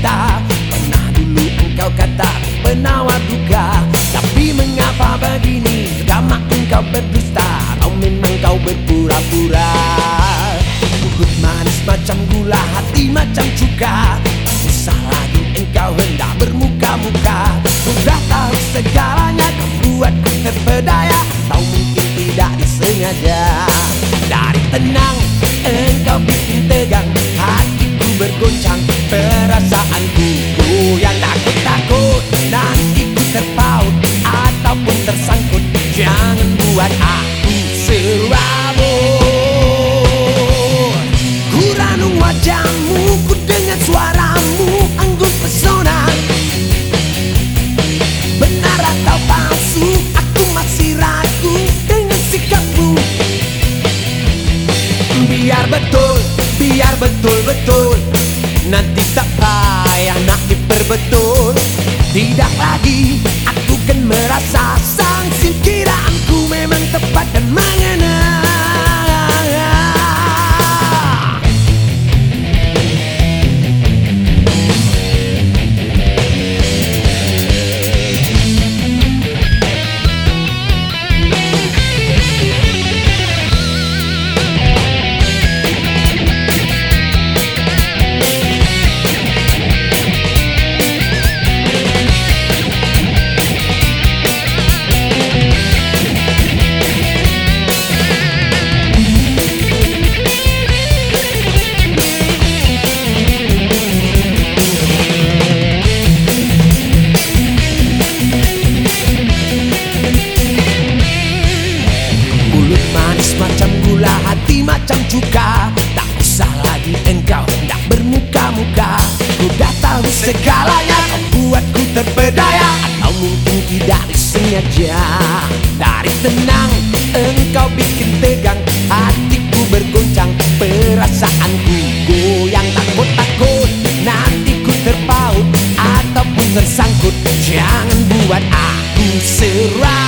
cinta. Pernah dulu engkau kata penawar duka. Tapi mengapa begini? Lama engkau berdusta. Atau memang kau berpura-pura. Kukut manis macam gula Hati macam cuka. Usah lagi engkau hendak bermuka-muka. Sudah tahu segalanya Kau buatku terpedaya. Tahu mungkin tidak disengaja. Terpaut Ataupun tersangkut Jangan buat aku serabut. Ku ranung wajahmu Ku dengar suaramu Anggun pesona. Benar atau palsu Aku masih ragu Dengan sikapmu. Biar betul Biar betul-betul Nanti tak payah nak diperbetul segalanya, kau buatku terpedaya Atau mungkin tidak disengaja Dari tenang, engkau bikin tegang Hatiku bergoncang, perasaanku goyang. Takut-takut, nanti ku terpaut Ataupun tersangkut. Jangan buat aku serabut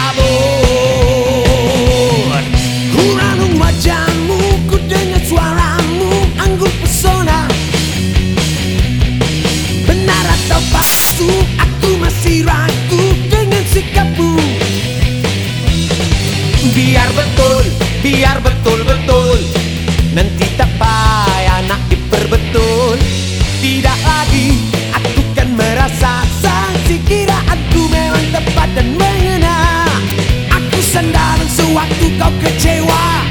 Go tylko kryczyła